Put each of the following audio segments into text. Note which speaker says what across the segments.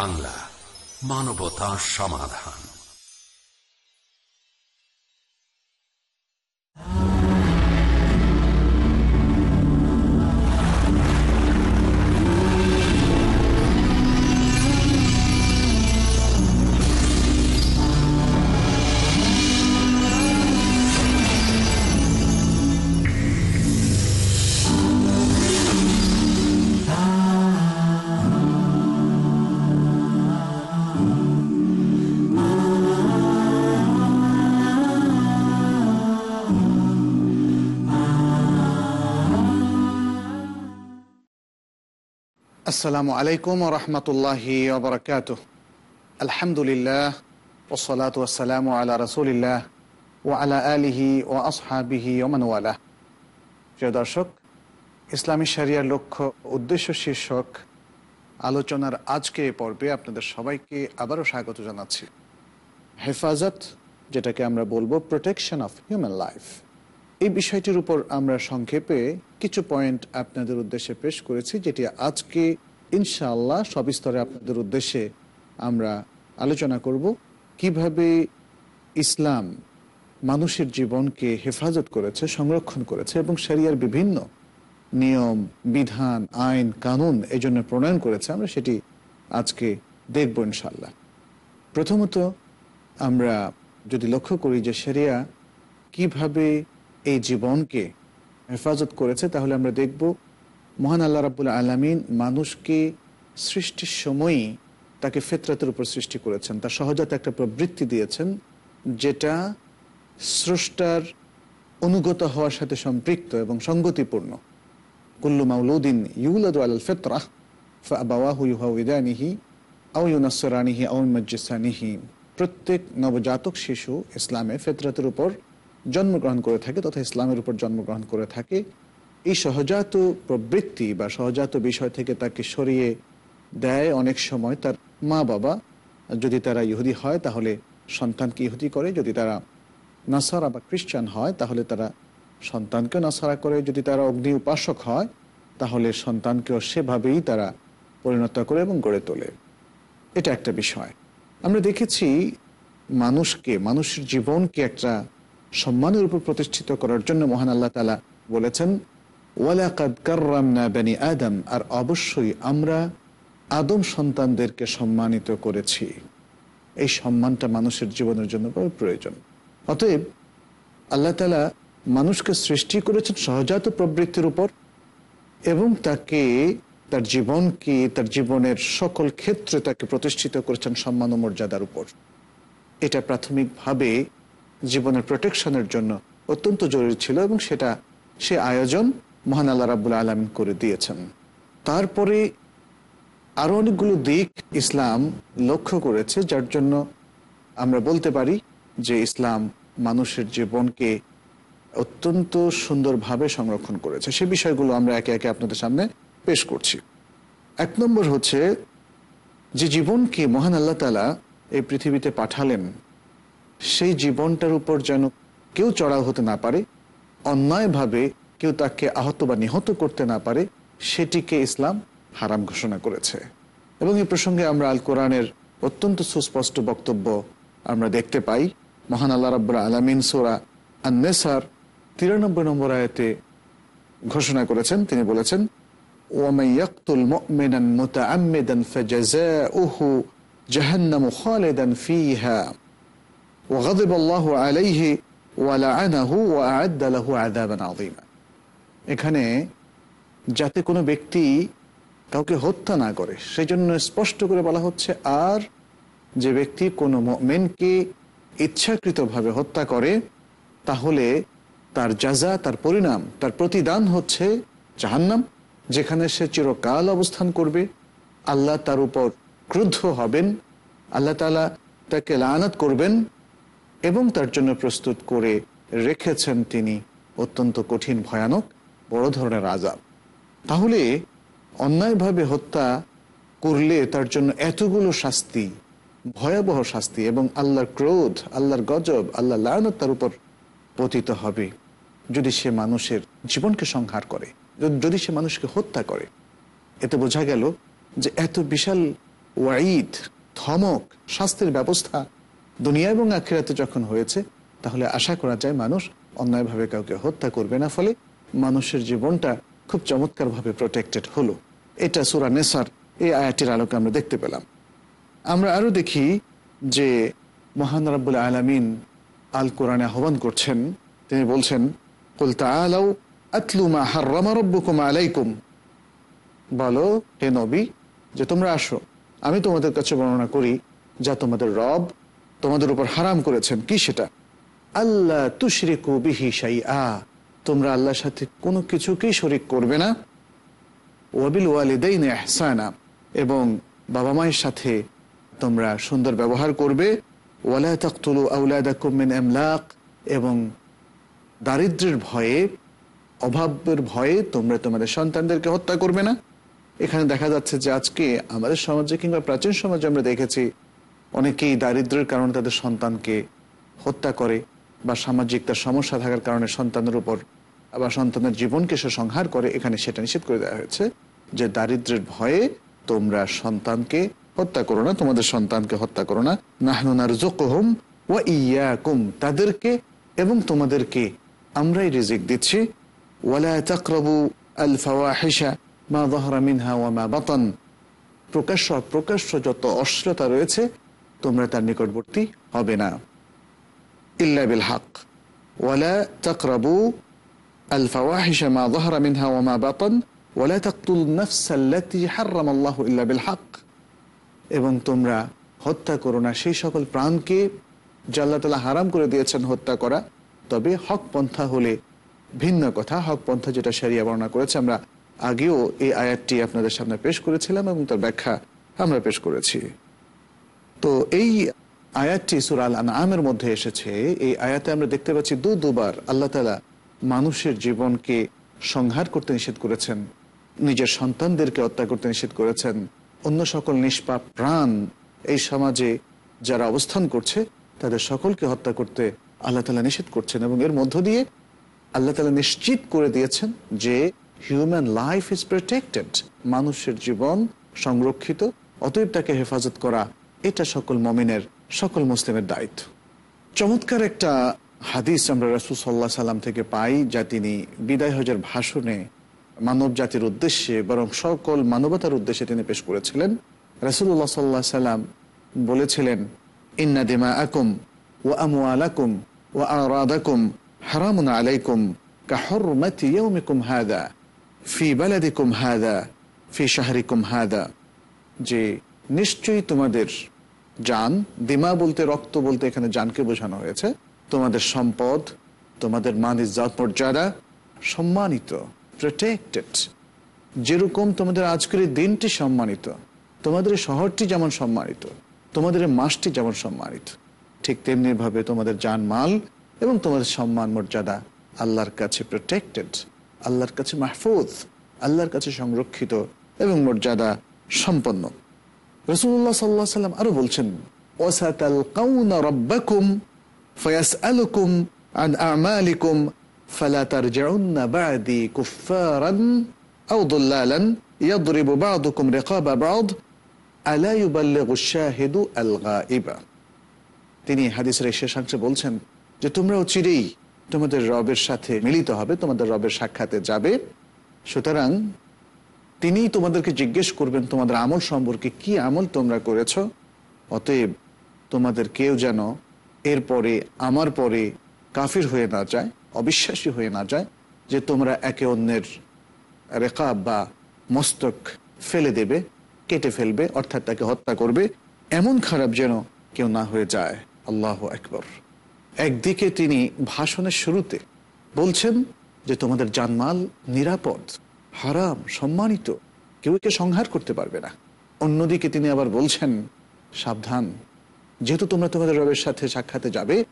Speaker 1: বাংলা মানবতা সমাধান।
Speaker 2: আসসালামু আলাইকুম রহমতুল্লাহি ওবরাকাত আলহামদুলিল্লাহ ওসলাত ওসালাম আলা রসুলিল্লাহ ও আলা আলিহি ও আসহাবিহি ওমানওয়ালা প্রিয় দর্শক, ইসলামী শরিয়ার লক্ষ্য, উদ্দেশ্য শীর্ষক আলোচনার আজকে পর্বে আপনাদের সবাইকে আবারও স্বাগত জানাচ্ছি। হেফাজত, যেটাকে আমরা বলব প্রোটেকশন অফ হিউম্যান লাইফ এই বিষয়টির উপর আমরা সংক্ষেপে কিছু পয়েন্ট আপনাদের উদ্দেশ্যে পেশ করেছি, যেটি আজকে ইনশাআল্লাহ সব স্তরে আপনাদের উদ্দেশ্যে আমরা আলোচনা করব কীভাবে ইসলাম মানুষের জীবনকে হেফাজত করেছে, সংরক্ষণ করেছে এবং শরিয়ার বিভিন্ন নিয়ম, বিধান, আইন, কানুন এই জন্য প্রণয়ন করেছে। আমরা সেটি আজকে দেখব ইনশাল্লাহ প্রথমত আমরা যদি লক্ষ্য করি যে শরিয়া কীভাবে এই জীবনকে হেফাজত করেছে, তাহলে আমরা দেখব মহান আল্লাহ রাবুল আলমিন মানুষকে সৃষ্টির সময়ই তাকে ফেতরাতের উপর সৃষ্টি করেছেন। তার সহজাত একটা প্রবৃত্তি দিয়েছেন, যেটা স্রষ্টার অনুগত হওয়ার সাথে সম্পৃক্ত এবং সঙ্গতিপূর্ণ। কুল্লু মাউলুদ্দিন ইউলাদ আল ফেতরাহ ফাবাহু ইউহাউদানিহি আউ প্রত্যেক নবজাতক শিশু ইসলামে ফেতরাতের উপর জন্মগ্রহণ করে থাকে, তথা ইসলামের উপর জন্মগ্রহণ করে থাকে। এই সহজাত প্রবৃত্তি বা সহজাত বিষয় থেকে তাকে সরিয়ে দেয় অনেক সময় তার মা বাবা। যদি তারা ইহুদি হয়, তাহলে সন্তানকে ইহুদি করে? যদি তারা নাসারা বা খ্রিস্টান হয়, তাহলে তারা সন্তানকে নাসারা করে। যদি তারা অগ্নি উপাসক হয়, তাহলে সন্তানকেও সেভাবেই তারা পরিণত করে এবং গড়ে তোলে। এটা একটা বিষয়। আমরা দেখেছি মানুষকে, মানুষের জীবনকে একটা সম্মানের উপর প্রতিষ্ঠিত করার জন্য মহান আল্লাহ তালা বলেছেন ওয়ালাকাদ আদম, আর অবশ্যই আমরা আদম সন্তানদেরকে সম্মানিত করেছি। এই সম্মানটা মানুষের জীবনের জন্য বড় প্রয়োজন। অতএব আল্লাহ তালা মানুষকে সৃষ্টি করেছেন সহজাত প্রবৃত্তির উপর, এবং তাকে, তার জীবনকে, তার জীবনের সকল ক্ষেত্রে তাকে প্রতিষ্ঠিত করেছেন সম্মান ও মর্যাদার উপর। এটা প্রাথমিকভাবে জীবনের প্রোটেকশনের জন্য অত্যন্ত জরুরি ছিল, এবং সেটা সে আয়োজন মহান আল্লাহ রাবুল আলমিন করে দিয়েছেন। তারপরে আরও অনেকগুলো দিক ইসলাম লক্ষ্য করেছে, যার জন্য আমরা বলতে পারি যে ইসলাম মানুষের জীবনকে অত্যন্ত সুন্দরভাবে সংরক্ষণ করেছে। সে বিষয়গুলো আমরা একে একে আপনাদের সামনে পেশ করছি। এক নম্বর হচ্ছে যে জীবনকে মহান আল্লাহ তালা এই পৃথিবীতে পাঠালেন, সেই জীবনটার উপর যেন কেউ চড়াও হতে না পারে, অন্যায়ভাবে কেউ তাকে আহত বা নিহত করতে না পারে সেটিকে ইসলাম হারাম ঘোষণা করেছে এবং এই প্রসঙ্গে আমরা আল কোরআনের অত্যন্ত সুস্পষ্ট বক্তব্য আমরা দেখতে পাই মহান আল্লাহ রাব্বুল আলমিন সোরা আন্নেসার তিরানব্বই নম্বর আয়তে ঘোষণা করেছেন তিনি বলেছেন ওয়ামাইয়াকুল মুমিনান মুতাআম্মিদান ফাজাযাউহু জাহান্নামু খালিদান ফিহা وغضب الله عليه ولعنه وأعد له عذابا عظيما এখানে যাতে কোনো ব্যক্তি কাউকে হত্যা না করে সেই জন্য স্পষ্ট করে বলা হচ্ছে, আর যে ব্যক্তি কোনো মেনকে ইচ্ছাকৃতভাবে হত্যা করে, তাহলে তার যাজা তার পরিণাম, তার প্রতিদান হচ্ছে জাহান্নাম, যেখানে সে চিরকাল অবস্থান করবে। আল্লাহ তার উপর ক্রুদ্ধ হবেন, আল্লাহ তালা তাকে লানাত করবেন এবং তার জন্য প্রস্তুত করে রেখেছেন তিনি অত্যন্ত কঠিন, ভয়ানক বড় ধরনের আজাব তাহলে অন্যায়ভাবে হত্যা করলে তার জন্য এতগুলো শাস্তি, ভয়াবহ শাস্তি এবং আল্লাহর ক্রোধ, আল্লাহর গজব আল্লাহ লায়নত তার উপর পতিত হবে। যদি সে মানুষের জীবনকে সংহার করে যদি সে মানুষকে হত্যা করে, এতে বোঝা গেল যে এত বিশাল ওয়াঈদ, ধমক, শাস্তির ব্যবস্থা দুনিয়া এবং আখিরাতে যখন হয়েছে, তাহলে আশা করা যায় মানুষ অন্যায়ভাবে কাউকে হত্যা করবে না, ফলে মানুষের জীবনটা খুব চমৎকারভাবে প্রোটেক্টেড হলো। এটা সুরা নেসার, এই আয়াটির আলোকে আমরা দেখতে পেলাম। আমরা আরও দেখি যে মহান রাব্বুল আলামিন আল কোরআনে আহ্বান করছেন, তিনি বলছেন বলো, হে নবী, যে তোমরা আসো, আমি তোমাদের কাছে বর্ণনা করি, যা তোমাদের রব তোমাদের উপর হারাম করেছেন। কি সেটা? আল্লাহ তুশরিকু বিহি শাইআ। তোমরা আল্লাহর সাথে কোনো কিছুকেই শরিক করবে না। ওয়াবিল ওয়ালিদাইন এহসানা এবং বাবা মায়ের সাথে তোমরা সুন্দর ব্যবহার করবে। ওয়ালা তাকতুলু আউলাদাকুম মিন ইমলাক এবং দারিদ্রের ভয়ে, অভাবের ভয়ে তোমরা তোমাদের সন্তানদেরকে হত্যা করবে না। এখানে দেখা যাচ্ছে যে আজকে আমাদের সমাজে কিংবা প্রাচীন সমাজে আমরা দেখেছি, অনেকেই দারিদ্রের কারণে তাদের সন্তানকে হত্যা করে বা সামাজিক তার সমস্যা থাকার কারণে সন্তানের উপর আবার সন্তানের জীবনকে সে সংহার করে এখানে সেটা নিষেধ করে দেওয়া হয়েছে যে দারিদ্রের ভয়ে তোমরা সন্তানকে হত্যা করো না, তোমাদের সন্তানকে হত্যা করো না। নাহনুনার জোকহম ও ইয়াকুম, তাদেরকে এবং তোমাদেরকে আমরাই রিজিক দিচ্ছি। ওয়ালা আল মা মিনহা ওয়া মা বাতান। প্রকাশ্য প্রকাশ্য যত অশ্লীলতা রয়েছে, তোমরা তার নিকটবর্তী হবে না। ইল্লা বিল হক। ওয়ালা তাকরাবু যাহরা মিনহা ওয়া মা বাতান ওয়ালা তাকতুল নাফস আল্লাতী হাররামা আল্লাহু ইল্লা বিল হক এবং তোমরা হত্যা করো না সেই সকল প্রাণকে আল্লাহ তালা হারাম করে দিয়েছেন হত্যা করা। তবে হক পন্থা হলে ভিন্ন কথা। হক পন্থা যেটা সারিয়া বর্ণনা করেছে, আমরা আগেও এই আয়াতটি আপনাদের সামনে পেশ করেছিলাম এবং তার ব্যাখ্যা আমরা পেশ করেছি। তো এই আয়াতটি সুরাল আমের মধ্যে এসেছে। এই আয়াতে আমরা দেখতে পাচ্ছি দু দুবার আল্লাহ তালা মানুষের জীবনকে সংহার করতে নিষেধ করেছেন, নিজের সন্তানদেরকে হত্যা করতে নিষেধ করেছেন, অন্য সকল নিষ্পাপ প্রাণ এই সমাজে যারা অবস্থান করছে, তাদের সকলকে হত্যা করতে আল্লাহ তালা নিষেধ করছেন এবং এর মধ্য দিয়ে আল্লাহ তালা নিশ্চিত করে দিয়েছেন যে হিউম্যান লাইফ ইজ প্রোটেক্টেড মানুষের জীবন সংরক্ষিত, অতএব তাকে হেফাজত করা এটা সকল মমিনের, সকল মুসলিমের দায়িত্ব। চমৎকার একটা হাদিস আমরা রাসুল সাল্লাহ সাল্লাম থেকে পাই, যা তিনি বিদায় হজের ভাষণে মানব জাতির উদ্দেশ্যে বরং সকল মানবতার উদ্দেশ্যে তিনি পেশ করেছিলেন। রাসুল্লাহ সাল্লাহ সাল্লাম বলেছিলেন, ইন্না দিমা আকুম ও আমু আলাকুম ও আরাদাকুম হারামুন আলাইকুম কাহরমাতি ইয়াউমিকুম হাদা, ফি বালাদিকুম হাদা, ফি শাহরিকুম হাদা। যে নিশ্চয়ই তোমাদের জান, দিমা বলতে রক্ত বলতে এখানে জানকে বোঝানো হয়েছে। তোমাদের সম্পদ, তোমাদের মান মর্যাদা সম্মানিত প্রোটেক্টেড যেরকম তোমাদের আজকের দিনটি সম্মানিত, তোমাদের শহরটি যেমন সম্মানিত, তোমাদের মাসটি যেমন সম্মানিত, ঠিক তেমনি ভাবে তোমাদের জানমাল এবং তোমাদের সম্মান মর্যাদা আল্লাহর কাছে প্রোটেক্টেড আল্লাহর কাছে মাহফুজ, আল্লাহর কাছে সংরক্ষিত এবং মর্যাদা সম্পন্ন। রসুল্লাহ সাল্লাহ সাল্লাম আরও বলছেন ওসাতাল কাউনা রব্বাকুম ফয়াস আলুকুম আন আমালিকুম ফালা তার জাউন্না বাদি কুফারান আউদুল্লালান ইয়াদরিবু বাদুকুম রেকাবা বাদ আলা ইউবাল্লিগু শাহিদু আল গাইবা তিনি হাদিসের শেষাংশে বলছেন যে তোমরাও চিরেই তোমাদের রবের সাথে মিলিত হবে, তোমাদের রবের সাক্ষাতে যাবে। সুতরাং তিনি তোমাদেরকে জিজ্ঞেস করবেন, তোমাদের আমল সম্পর্কে কি আমল তোমরা করেছ? অতএব তোমাদের কেউ যেন এরপরে, আমার পরে কাফির হয়ে না যায়, অবিশ্বাসী হয়ে না যায় যে তোমরা একে অন্যের রেখাব বা মস্তক ফেলে দেবে, কেটে ফেলবে, অর্থাৎ তাকে হত্যা করবে, এমন খারাপ যেন কেউ না হয়ে যায়। আল্লাহ একবার একদিকে তিনি ভাষণের শুরুতে বলছেন যে তোমাদের জানমাল নিরাপদ, হারাম, সম্মানিত, কেউ একে সংহার করতে পারবে না। অন্যদিকে তিনি আবার বলছেন, সাবধান যেহেতু তোমরা তোমাদের রবের সাথে সাক্ষাতে যাবে,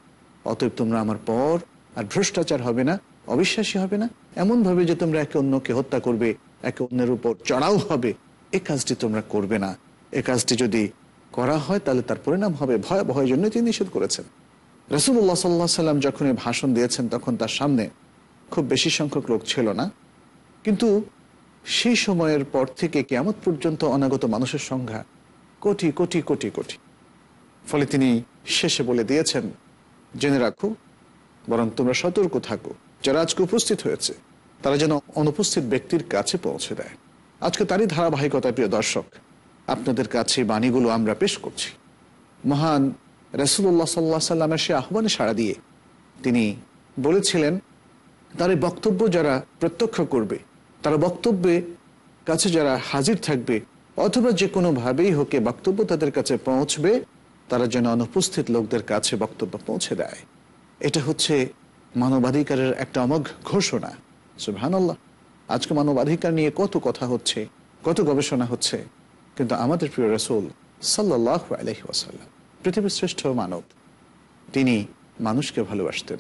Speaker 2: অতএব তোমরা আমার পর আর ভ্রষ্টাচার হবে না, অবিশ্বাসী হবে না। এমন ভাবে যে তোমরা একে অন্যকে হত্যা করবে, একে অন্যের উপর চড়াও হবে, এ কাজটি তোমরা করবে না। এ কাজটি যদি করা হয়, তাহলে তার পরিণাম হবে ভয় ভয়ের জন্য তিনি নিষেধ করেছেন। রসুল্লাহ সাল্লাহ সাল্লাম যখন এই ভাষণ দিয়েছেন, তখন তার সামনে খুব বেশি সংখ্যক লোক ছিল না। কিন্তু সেই সময়ের পর থেকে কেমন পর্যন্ত অনাগত মানুষের সংখ্যা কোটি কোটি কোটি কোটি। ফলে তিনি শেষে বলে দিয়েছেন, জেনে রাখো, বরং তোমরা সতর্ক থাকো। যারা আজকে উপস্থিত হয়েছে, তারা যেন অনুপস্থিত ব্যক্তির কাছে পৌঁছে দেয়। আজকে তারই ধারাবাহিকতা প্রিয় দর্শক, আপনাদের কাছে বাণীগুলো আমরা পেশ করছি। মহান রসুল্লাহ সাল্লাহ সাল্লামের সে আহ্বানে সাড়া দিয়ে তিনি বলেছিলেন, তার এই বক্তব্য যারা প্রত্যক্ষ করবে, তারা বক্তব্যে কাছে যারা হাজির থাকবে, অথবা যে কোনোভাবেই হোক বক্তব্য তাদের কাছে পৌঁছবে তারা যেন অনুপস্থিত লোকদের কাছে বক্তব্য পৌঁছে দেয়। এটা হচ্ছে মানবাধিকারের একটা অমোঘ ঘোষণা। সুবহানাল্লাহ। আজকে মানবাধিকার নিয়ে কত কথা হচ্ছে, কত গবেষণা হচ্ছে, কিন্তু আমাদের প্রিয় রসুল সাল্লাহ আলহি ওয়াসাল্লাম, পৃথিবীর শ্রেষ্ঠ মানব, তিনি মানুষকে ভালোবাসতেন।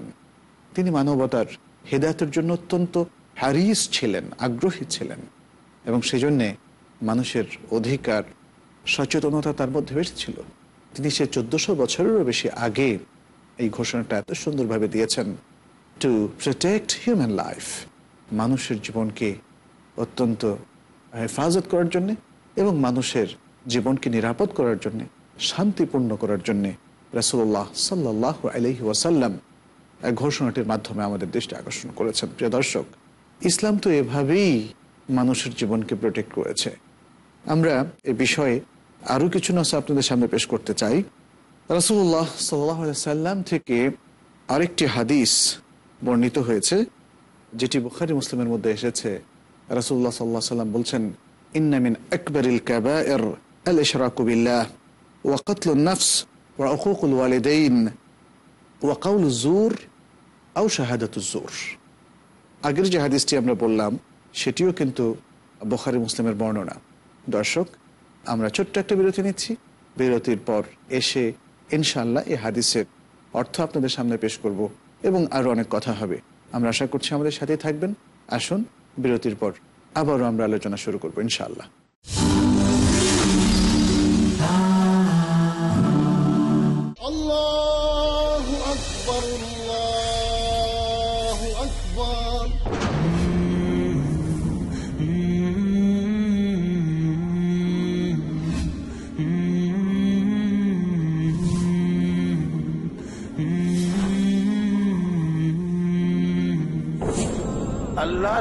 Speaker 2: তিনি মানবতার হেদায়তের জন্য অত্যন্ত হ্যারিস ছিলেন, আগ্রহী ছিলেন এবং সেজন্যে মানুষের অধিকার, সচেতনতা তার মধ্যে বেশি ছিল। তিনি সে চোদ্দশো বছরেরও বেশি আগে এই ঘোষণাটা এত সুন্দরভাবে দিয়েছেন। টু প্রোটেক্ট হিউম্যান লাইফ মানুষের জীবনকে অত্যন্ত হেফাজত করার জন্যে এবং মানুষের জীবনকে নিরাপদ করার জন্যে, শান্তিপূর্ণ করার জন্যে রসুল্লাহ সাল্লাহ আলহি ওয়াসাল্লাম ঘোষণাটির মাধ্যমে আমাদের দৃষ্টি আকর্ষণ করেছেন। প্রিয় দর্শক, ইসলাম তো এভাবেই মানুষের জীবনকে প্রোটেক্ট করেছে। আমরা এ বিষয়ে আরও কিছু নসা আপনাদের সামনে পেশ করতে চাই। রসুল্লাহ সাল্লাহ সাল্লাম থেকে আরেকটি হাদিস বর্ণিত হয়েছে, যেটি বুখারি মুসলিমের মধ্যে এসেছে। রসুল্লাহ সাল্লাহ সাল্লাম বলছেন ইন্নামিন আকবরিল কাবায়ের আল ইশরাকুবিল্লাহ ওয়াকতল নফস ওয়াকুকুল ওয়ালিদাইন ওয়াকাউল জুর আউ শাহাদাতুজুর আগের যে হাদিসটি আমরা বললাম, সেটিও কিন্তু বখারি মুসলিমের বর্ণনা। দর্শক আমরা ছোট্ট একটা বিরতি নিচ্ছি। বিরতির পর এসে ইনশাল্লাহ এই হাদিসের অর্থ আপনাদের সামনে পেশ করব এবং আরও অনেক কথা হবে। আমরা আশা করছি আমাদের সাথেই থাকবেন। আসুন, বিরতির পর আবারও আমরা আলোচনা শুরু করব ইনশাআল্লাহ।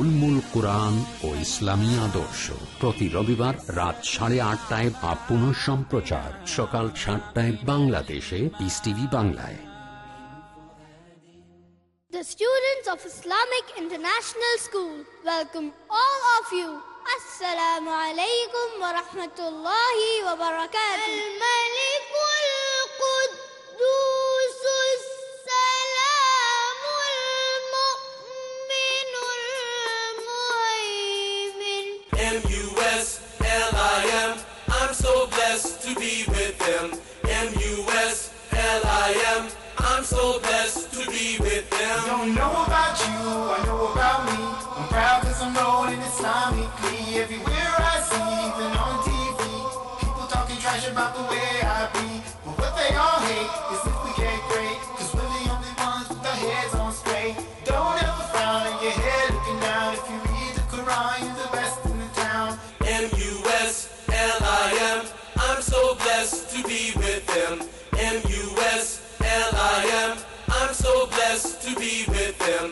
Speaker 1: উলমুল কোরআন ও ইসলামী আদর্শ প্রতি রবিবার রাত সাড়ে আটটায় বা পুনঃ সম্প্রচার সকাল সাতটায় বাংলাদেশে পিস টিভি বাংলায়
Speaker 3: The students of Islamic International School welcome all of you. Assalamu alaikum wa rahmatullahi wa barakatuh. Al-Malik al-Quddus. M U S
Speaker 4: L I M. I'm so blessed to be with them. M U S L I M. I'm so blessed to be with them.
Speaker 5: Don't know about you, I know about me. I'm proud cause I'm rolling Islamically. Everywhere I see, even on TV. People talking trash about the way I be. But what they all hate is
Speaker 4: blessed to be with him. M-U-S-L-I-M. I'm so blessed to be with him.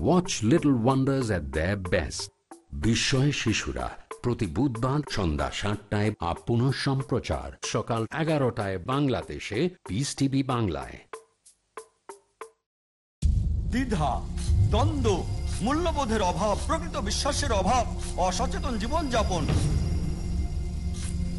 Speaker 1: Watch little wonders at the best বিস্ময় শিশুরা প্রতি বুধবার সন্ধ্যা সাতটায় up পুনঃ সম্প্রচার সকাল এগারোটায় বাংলাদেশে পিস টিভি বাংলায়
Speaker 6: দ্বিধা দ্বন্দ্ব মূল্যবোধের অভাব প্রকৃত বিশ্বাসের অভাব অসচেতন জীবনযাপন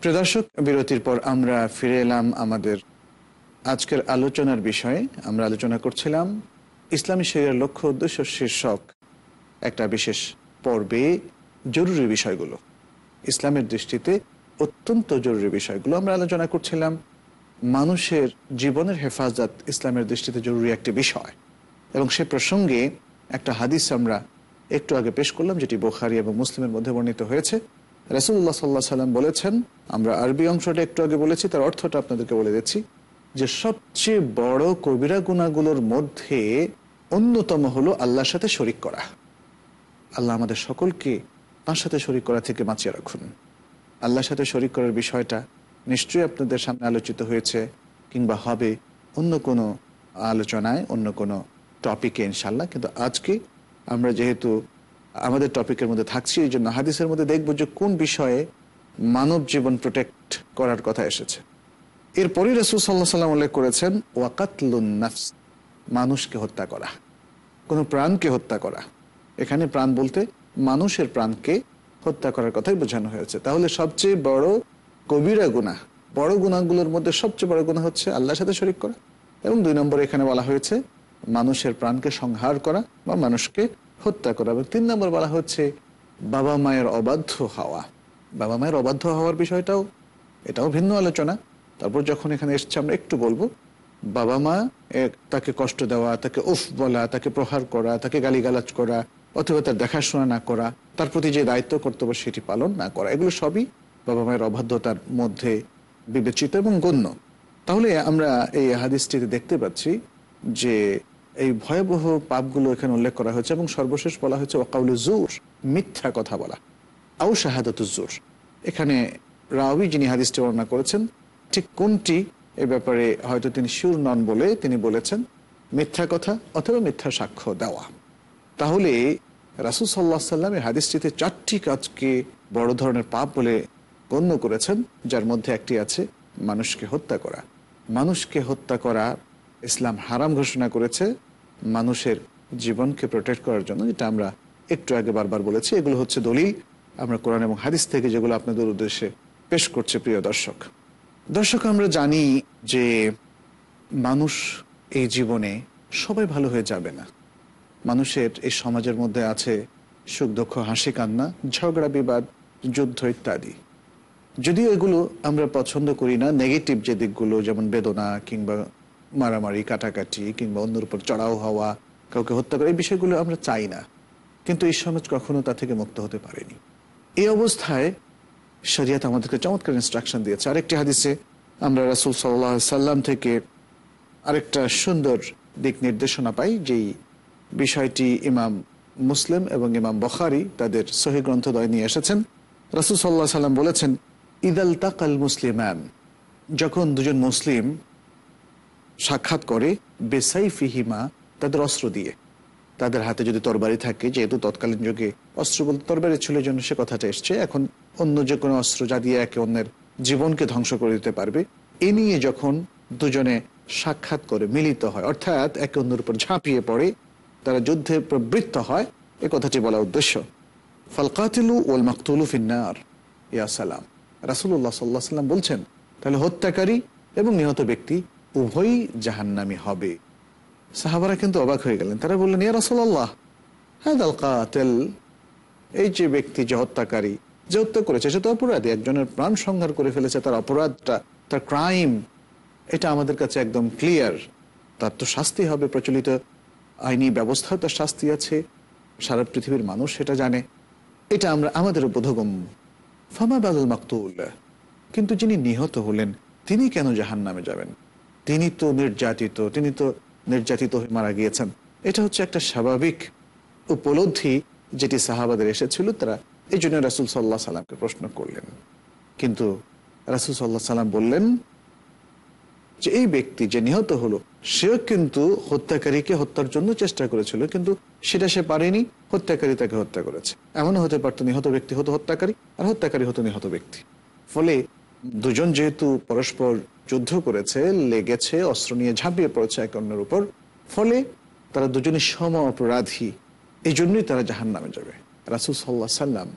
Speaker 2: প্রিয় দর্শক, বিরতির পর আমরা ফিরে এলাম আমাদের আজকের আলোচনার বিষয়ে। আমরা আলোচনা করছিলাম ইসলামী শরীরের লক্ষ্য উদ্দেশ্য শীর্ষক একটা বিশেষ পর্বে জরুরি বিষয়গুলো। ইসলামের দৃষ্টিতে অত্যন্ত জরুরি বিষয়গুলো আমরা আলোচনা করছিলাম। মানুষের জীবনের হেফাজত ইসলামের দৃষ্টিতে জরুরি একটি বিষয়। এবং সে প্রসঙ্গে একটা হাদিস আমরা একটু আগে পেশ করলাম, যেটি বোখারি এবং মুসলিমের মধ্যে বর্ণিত হয়েছে। রাসুল্লাহ সাল্লাহ সাল্লাম বলেছেন, আমরা আরবি অংশটা একটু আগে বলেছি, তার অর্থটা আপনাদেরকে বলে দিচ্ছি, যে সবচেয়ে বড় কবিরা গুণাগুলোর মধ্যে অন্যতম হলো আল্লাহর সাথে শরিক করা। আল্লাহ আমাদের সকলকে তার সাথে শরিক করা থেকে বাঁচিয়ে রাখুন। আল্লাহর সাথে শরিক করার বিষয়টা নিশ্চয়ই আপনাদের সামনে আলোচিত হয়েছে, কিংবা হবে অন্য কোনো আলোচনায়, অন্য কোনো টপিকে ইনশাল্লাহ কিন্তু আজকে আমরা যেহেতু আমাদের টপিকের মধ্যে থাকছি, এই জন্য হাদিসের মধ্যে দেখব যে কোন বিষয়ে মানব জীবন প্রোটেক্ট করার কথা এসেছে। এরপরই রসুল সাল্লাহ সাল্লাম উল্লেখ করেছেন ওয়াকাতলুন নাফস মানুষকে হত্যা করা। কোনো প্রাণকে হত্যা করা। এখানে প্রাণ বলতে মানুষের প্রাণকে হত্যা করার কথাই বোঝানো হয়েছে। তাহলে সবচেয়ে বড় কবিরা গুণা বড় গুণাগুলোর মধ্যে সবচেয়ে বড় গুণা হচ্ছে আল্লাহর সাথে শরিক করা। এবং দুই নম্বর এখানে বলা হয়েছে, মানুষের প্রাণকে সংহার করা বা মানুষকে হত্যা করা। এবং তিন নম্বর বলা হচ্ছে বাবা মায়ের অবাধ্য হওয়া। বাবা মায়ের অবাধ্য হওয়ার বিষয়টাও, এটাও ভিন্ন আলোচনা। তারপর যখন এখানে এসছে, আমরা একটু বলব, বাবা মা তাকে কষ্ট দেওয়া, তাকে উফ বলা, তাকে প্রহার করা, তাকে গালিগালাজ করা, অথবা তার দেখাশোনা না করা, তার প্রতি যে দায়িত্ব, কর্তব্য, সেটি পালন না করা, এগুলো সবই বাবা মায়ের অবাধ্যতার মধ্যে বিবেচিত এবং গণ্য। তাহলে আমরা এই হাদিসটিতে দেখতে পাচ্ছি যে এই ভয়াবহ পাপগুলো এখানে উল্লেখ করা হয়েছে এবং সর্বশেষ বলা হয়েছে ওকাউল জোর মিথ্যা কথা বলা। আউ শাহাদাত জোর এখানে রাওয়ি যিনি হাদিসটি বর্ণনা করেছেন, ঠিক কোনটি এ ব্যাপারে হয়তো তিনি শিউর নন বলে তিনি বলেছেন, মিথ্যা কথা অথবা মিথ্যা সাক্ষ্য দেওয়া। তাহলে রাসুল সাল্লাহ সাল্লাম এই হাদিসটিতে চারটি কাজকে বড় ধরনের পাপ বলে গণ্য করেছেন, যার মধ্যে একটি আছে, মানুষকে হত্যা করা। মানুষকে হত্যা করা ইসলাম হারাম ঘোষণা করেছে মানুষের জীবনকে প্রোটেক্ট করার জন্য, যেটা আমরা একটু আগে বারবার বলেছি, এগুলো হচ্ছে দলিল। আমরা কোরআন এবং হাদিস থেকে যেগুলো আপনাদের উদ্দেশ্যে পেশ করছে, প্রিয় দর্শক। দর্শক, আমরা জানি যে মানুষ এই জীবনে সবাই ভালো হয়ে যাবে না। মানুষের এই সমাজের মধ্যে আছে সুখ, দুঃখ, হাসি, কান্না, ঝগড়া, বিবাদ, যুদ্ধ ইত্যাদি। যদিও এগুলো আমরা পছন্দ করি না, নেগেটিভ যে দিকগুলো, যেমন বেদনা কিংবা মারামারি, কাটাকাটি কিংবা অন্যের উপর চড়াও হওয়া, কাউকে হত্যা করা, এই বিষয়গুলো আমরা চাই না। কিন্তু এই সমাজ কখনো তা থেকে মুক্ত হতে পারেনি। এই অবস্থায় শরিয়াত আমাদেরকে চমৎকার ইনস্ট্রাকশন দিয়েছে। আরেকটি হাদিসে আমরা রাসুল সাল্লাহ সাল্লাম থেকে আরেকটা সুন্দর দিক নির্দেশনা পাই, যেই বিষয়টি ইমাম মুসলিম এবং ইমাম বখারি তাদের সহি গ্রন্থদয় নিয়ে এসেছেন। রাসুল সাল্লাহ সাল্লাম বলেছেন, ইদাল তাকাল মুসলিমান। যখন দুজন মুসলিম সাক্ষাৎ করে বেসাই ফিহিমা তাদের অস্ত্র দিয়ে। তাদের হাতে যদি তরবারি থাকে, যেহেতু তৎকালীন যুগে অস্ত্র বলতে তরবারি ছিল জন্য সে কথাটা এসছে। এখন অন্য যে কোনো অস্ত্র যা দিয়ে একে অন্যের জীবনকে ধ্বংস করে দিতে পারবে, এ নিয়ে যখন দুজনে সাক্ষাৎ করে, মিলিত হয়, অর্থাৎ একে অন্যের উপর ঝাঁপিয়ে পড়ে, তারা যুদ্ধে প্রবৃত্ত হয়, এ কথাটি বলা উদ্দেশ্য। ফালকাতিলু ওল মাকতুলু ফিন্নার ইয়া সালাম। রাসুল্লাহ সাল্লাহ সাল্লাম বলছেন, তাহলে হত্যাকারী এবং নিহত ব্যক্তি উভয়ই জাহান্নামি হবে। সাহাবারা কিন্তু অবাক হয়ে গেলেন। তারা বললেন, ইয়া রাসুল্লাহ হ্যাঁ দাল কাতেল। এই যে ব্যক্তি যে হত্যাকারী, যে হত্যা করেছে, সে তো অপরাধী। একজনের প্রাণ সংহার করে ফেলেছে তার অপরাধটা, তার ক্রাইম। এটা আমাদের কাছে একদম ক্লিয়ার। তার তো শাস্তি হবে, প্রচলিত আইনি ব্যবস্থাও তার শাস্তি আছে। সারা পৃথিবীর মানুষ সেটা জানে। এটা আমরা, আমাদের বোধগম্য। ফামা বাদুল মাকতুল। কিন্তু যিনি নিহত হলেন, তিনি কেন জাহান নামে যাবেন? তিনি তো নির্যাতিত, তিনি তো নির্যাতিত হয়ে মারা গিয়েছেন। এটা হচ্ছে একটা স্বাভাবিক উপলব্ধি যেটি সাহাবাদের এসেছিল, তারা এই জন্য রাসুল সাল্লাহ সাল্লামকে প্রশ্ন করলেন। কিন্তু রাসুল সাল্লাহ সাল্লাম বললেন যে, এই ব্যক্তি যে নিহত হলো, সেও কিন্তু হত্যাকারীকে হত্যার জন্য চেষ্টা করেছিল, কিন্তু সেটা সে পারেনি, হত্যাকারী তাকে হত্যা করেছে। এমনও হতে পারতো নিহত ব্যক্তি হতো হত্যাকারী, আর হত্যাকারী হতো নিহত ব্যক্তি। ফলে দুজন যেহেতু পরস্পর যুদ্ধ করেছে, লেগেছে, অস্ত্র নিয়ে ঝাঁপিয়ে পড়েছে এক অন্যের উপর। ফলে তারা দুজনই সম অপরাধী। এই জন্যই তারা জাহান নামে যাবে। রাসুল সাল্লাহ সাল্লাম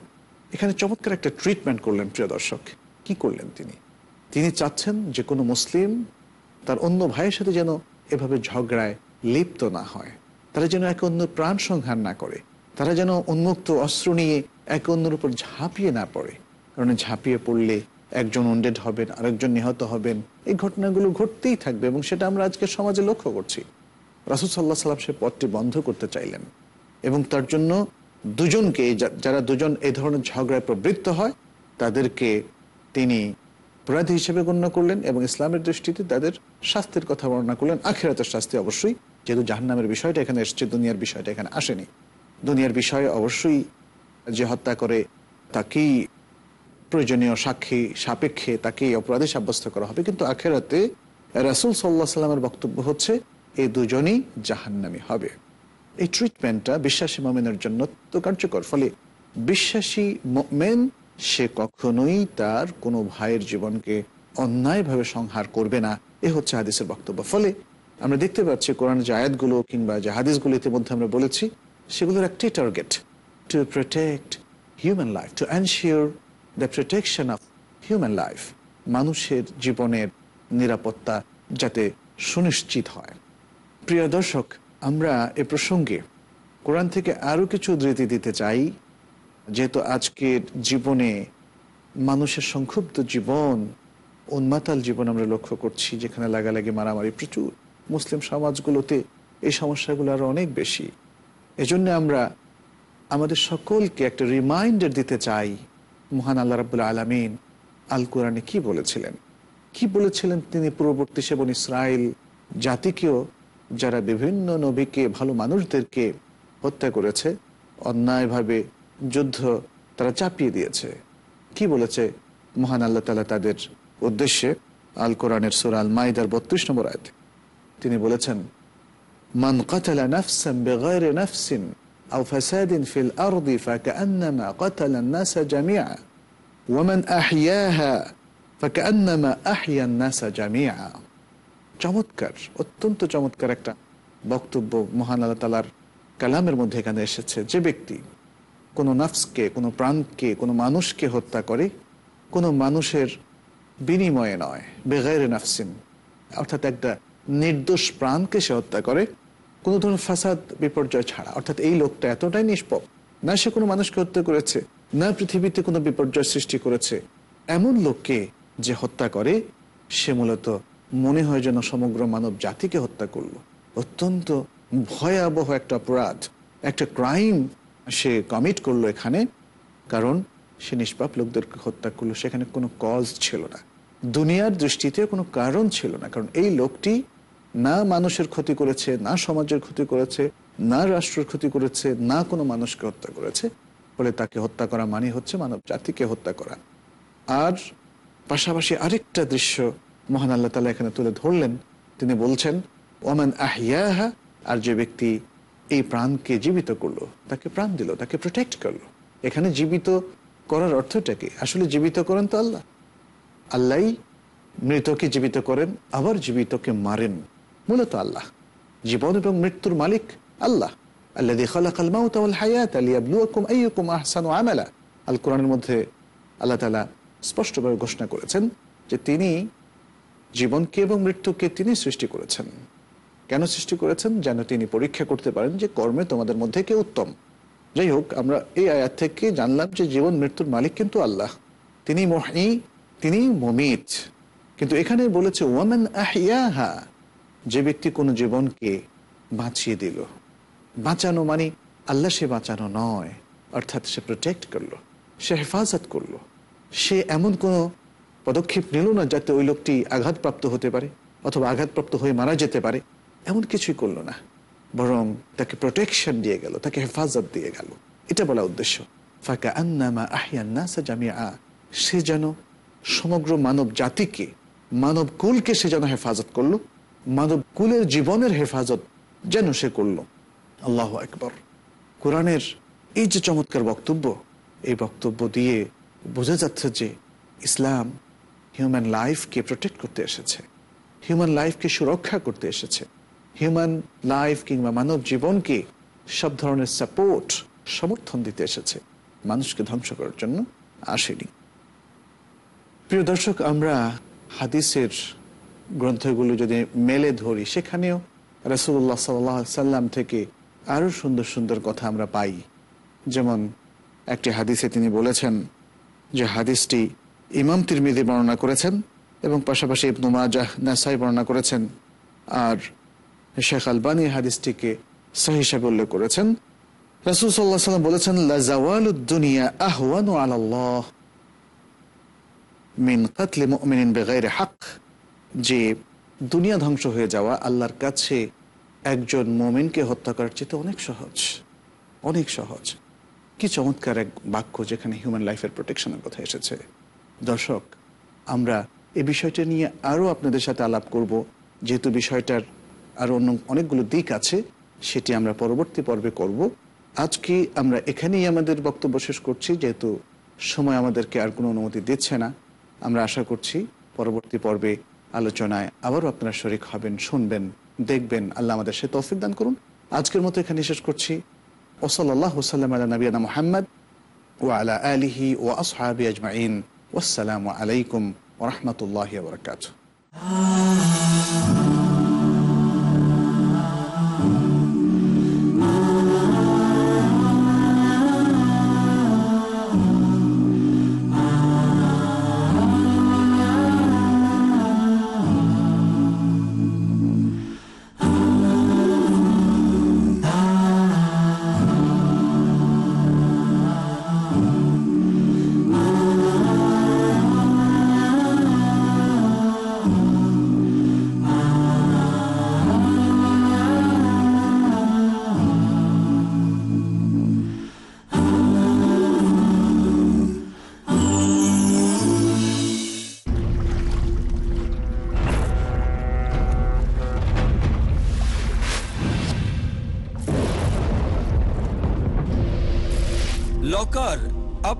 Speaker 2: এখানে চমৎকার একটা ট্রিটমেন্ট করলেন, প্রিয় দর্শক। কি করলেন তিনি? তিনি চাচ্ছেন যে কোনো মুসলিম তার অন্য ভাইয়ের সাথে যেন এভাবে ঝগড়ায় লিপ্ত না হয়। তারা যেন একে অন্য প্রাণ সংহার না করে। তারা যেন উন্মুক্ত অস্ত্র নিয়ে একে অন্যের উপর ঝাঁপিয়ে না পড়ে। কারণ ঝাঁপিয়ে পড়লে একজন উন্ডেড হবেন, আরেকজন নিহত হবেন, এই ঘটনাগুলো ঘটতেই থাকবে এবং সেটা আমরা আজকে সমাজে লক্ষ্য করছি। রাসুল সাল্লাহ সাল্লাম সে পথটি বন্ধ করতে চাইলেন এবং তার জন্য দুজনকে যারা দুজন এই ধরনের ঝগড়ায় প্রবৃত্ত হয়, তাদেরকে তিনি অপরাধী হিসেবে গণ্য করলেন এবং ইসলামের দৃষ্টিতে তাদের শাস্তির কথা বর্ণনা করলেন। আখেরাতের শাস্তি অবশ্যই, যেহেতু জাহান্নামের বিষয়টা এখানে এসছে, দুনিয়ার বিষয়টা এখানে আসেনি। দুনিয়ার বিষয়ে অবশ্যই যে হত্যা করে, তাকেই প্রয়োজনীয় সাক্ষী সাপেক্ষে তাকে অপরাধী সাব্যস্ত করা হবে। কিন্তু আখেরাতে রাসুল সাল্লাহ সাল্লামের বক্তব্য হচ্ছে এই দুজনই জাহান্নামি হবে। এই ট্রিটমেন্টটা বিশ্বাসী মমেনের জন্য তো কার্যকর। ফলে বিশ্বাসী মেন সে কখনোই তার কোনো ভাইয়ের জীবনকে অন্যায়ভাবে সংহার করবে না। এ হচ্ছে হাদিসের বক্তব্য। ফলে আমরা দেখতে পাচ্ছি কোরআন যে আয়াতগুলো কিংবা যে হাদিসগুলো ইতিমধ্যে আমরা বলেছি, সেগুলোর একটি target to protect human life to ensure the protection of human life মানুষের জীবনের নিরাপত্তা যাতে সুনিশ্চিত হয়। প্রিয় দর্শক, আমরা এ প্রসঙ্গে কোরআন থেকে আরও কিছু উদ্ধৃতি দিতে চাই। যেহেতু আজকের জীবনে মানুষের সংক্ষুব্ধ জীবন উন্মাতাল জীবন আমরা লক্ষ্য করছি, যেখানে লাগালাগি, মারামারি প্রচুর। মুসলিম সমাজগুলোতে এই সমস্যাগুলো আরও অনেক বেশি। এজন্য আমরা আমাদের সকলকে একটা রিমাইন্ডার দিতে চাই মহান আল্লাহ রাবুল্লাহ আলমিন আল কোরআনে কি বলেছিলেন? কি বলেছিলেন তিনি পূর্ববর্তী সেবন ইসরায়েল জাতিকেও যারা বিভিন্ন নবীকে, ভালো মানুষদেরকে হত্যা করেছে, অন্যায়ভাবে যুদ্ধ তারা চাপিয়ে দিয়েছে। কি বলেছে মহান আল্লাহ তালা তাদের উদ্দেশ্যে? আল কোরআনের সুর আল মাইদার বত্রিশ নম্বর আয়তে তিনি বলেছেন, মান কাতালা নাফসান বেগাইরে নাফসিন أو فساد في الأرض فكأنما قتل الناس جميعا ومن أحياها فكأنما أحيا الناس جميعا চমৎকার অত্যন্ত চমৎকার একটা বক্তব্য মহান আল্লাহ তালার কালামের মধ্যে এখানে এসেছে যে ব্যক্তি কোনো নাফসকে কোনো প্রাণকে কোনো মানুষকে হত্যা করে কোনো মানুষের বিনিময়ে নয় বেগাইরে নাফসিন অর্থাৎ একটা নির্দোষ প্রাণকে সে হত্যা করে কোনো ধরনের ফাসাদ বিপর্যয় ছাড়া, অর্থাৎ এই লোকটা এতটাই নিষ্পপ, না সে কোনো মানুষকে হত্যা করেছে, না পৃথিবীতে কোনো বিপর্যয় সৃষ্টি করেছে, এমন লোককে যে হত্যা করে, সে মূলত মনে হয় যেন সমগ্র মানব জাতিকে হত্যা করল। অত্যন্ত ভয়াবহ একটা অপরাধ, একটা ক্রাইম সে কমিট করল এখানে, কারণ সে নিষ্পাপ লোকদেরকে হত্যা করল, সেখানে কোনো কজ ছিল না। দুনিয়ার দৃষ্টিতে কোনো কারণ ছিল না, কারণ এই লোকটি না মানুষের ক্ষতি করেছে, না সমাজের ক্ষতি করেছে, না রাষ্ট্রের ক্ষতি করেছে, না কোনো মানুষকে হত্যা করেছে, ফলে তাকে হত্যা করা মানে হচ্ছে মানব জাতিকে হত্যা করা। আর পাশাপাশি আরেকটা দৃশ্য মহান আল্লাহ তালা এখানে তুলে ধরলেন। তিনি বলছেন, ওমান আহিয়াহা আর যে ব্যক্তি এই প্রাণকে জীবিত করল, তাকে প্রাণ দিল, তাকে প্রোটেক্ট করল। এখানে জীবিত করার অর্থটা কি? আসলে জীবিত করেন তো আল্লাহ। আল্লাহ মৃতকে জীবিত করেন, আবার জীবিতকে মারেন। মূলত আল্লাহ। জীবন এবং মৃত্যুর মালিক আল্লাহ। আল্লাহ খালাকাল মাউত ওয়াল হায়াত লিয়াবলুয়াকুম আইয়ুকুম আহসানু আমালা। আল কোরআনের মধ্যে আল্লাহ স্পষ্টভাবে ঘোষণা করেছেন যে তিনি জীবনকে এবং মৃত্যুকে তিনি সৃষ্টি করেছেন। কেন সৃষ্টি করেছেন? যেন তিনি পরীক্ষা করতে পারেন যে কর্মে তোমাদের মধ্যে কে উত্তম। যাই হোক, আমরা এই আয়াত থেকে জানলাম যে জীবন, মৃত্যুর মালিক কিন্তু আল্লাহ। তিনি মহি তিনি মমিত। কিন্তু এখানে বলেছে, ওয়ামান আহিয়াহা যে ব্যক্তি কোনো জীবনকে বাঁচিয়ে দিল। বাঁচানো মানে আল্লাহ সে বাঁচানো নয়, অর্থাৎ সে প্রোটেক্ট করল, সে হেফাজত করল। সে এমন কোনো পদক্ষেপ নিল না যাতে ওই লোকটি আঘাতপ্রাপ্ত হতে পারে অথবা আঘাতপ্রাপ্ত হয়ে মারা যেতে পারে, এমন কিছুই করল না। বরং তাকে প্রোটেকশন দিয়ে গেল, তাকে হেফাজত দিয়ে গেল। এটা বলা উদ্দেশ্য। ফাঁকা আন্নামা আহিয়ান্নাসা জামিয়া সে যেন সমগ্র মানব জাতিকে, মানব কুলকে সে যেন হেফাজত করল মানব কুলের জীবনের হেফাজত যেন সে করল। আল্লাহ একবার কোরআনের এই যে চমৎকার বক্তব্য, এই বক্তব্য দিয়ে বোঝা যাচ্ছে যে ইসলাম হিউম্যান লাইফকে প্রোটেক্ট করতে এসেছে হিউম্যান লাইফকে সুরক্ষা করতে এসেছে হিউম্যান লাইফ কিংবা মানব জীবনকে সব ধরনের সাপোর্ট সমর্থন দিতে এসেছে, মানুষকে ধ্বংস করার জন্য আসেনি। প্রিয় দর্শক, আমরা হাদিসের গ্রন্থগুলো যদি মেলে ধরি, সেখানেও রসুল্লাহ সাল্লাহ সাল্লাম থেকে আরও সুন্দর সুন্দর কথা আমরা পাই। যেমন একটি হাদিসে তিনি বলেছেন যে হাদিসটি ইমাম তিরমিদি বর্ণনা করেছেন এবং পাশাপাশি ইবনু মাজাহ নাসাই বর্ণনা করেছেন আর শেখ আলবানী হাদিসটিকে সহি হিসাবে উল্লেখ করেছেন। রাসুল সাল্লাহ সাল্লাম বলেছেন লাজাওয়ালুদ্দুনিয়া আহওয়ানু আলাল্লাহ মিন কাতলে মুমিনিন বেগাইরে হক যে দুনিয়া ধ্বংস হয়ে যাওয়া আল্লাহর কাছে একজন মোমিনকে হত্যা করার চেয়ে অনেক সহজ অনেক সহজ। কি চমৎকার এক বাক্য যেখানে হিউম্যান লাইফের প্রোটেকশনের কথা এসেছে। দর্শক, আমরা এ বিষয়টা নিয়ে আরও আপনাদের সাথে আলাপ করব। যেহেতু বিষয়টার আরও অন্য অনেকগুলো দিক আছে, সেটি আমরা পরবর্তী পর্বে করব। আজকে আমরা এখানেই আমাদের বক্তব্য শেষ করছি, যেহেতু সময় আমাদেরকে আর কোনো অনুমতি দিচ্ছে না। আমরা আশা করছি পরবর্তী পর্বে আলোচনায় আবারও আপনারা শরিক হবেন, শুনবেন, দেখবেন। আল্লাহ আমাদের সে তৌফিক দান করুন। আজকের মতো এখানে শেষ করছি। ওসলাল্লাহ আল্লাহ আলা নবীনা মোহাম্মদ ও আলা আলিহি ও আসহাবি আজমাইন। ওসালামু আলাইকুম ওরহমতুল্লাহ বরকাত
Speaker 6: লকার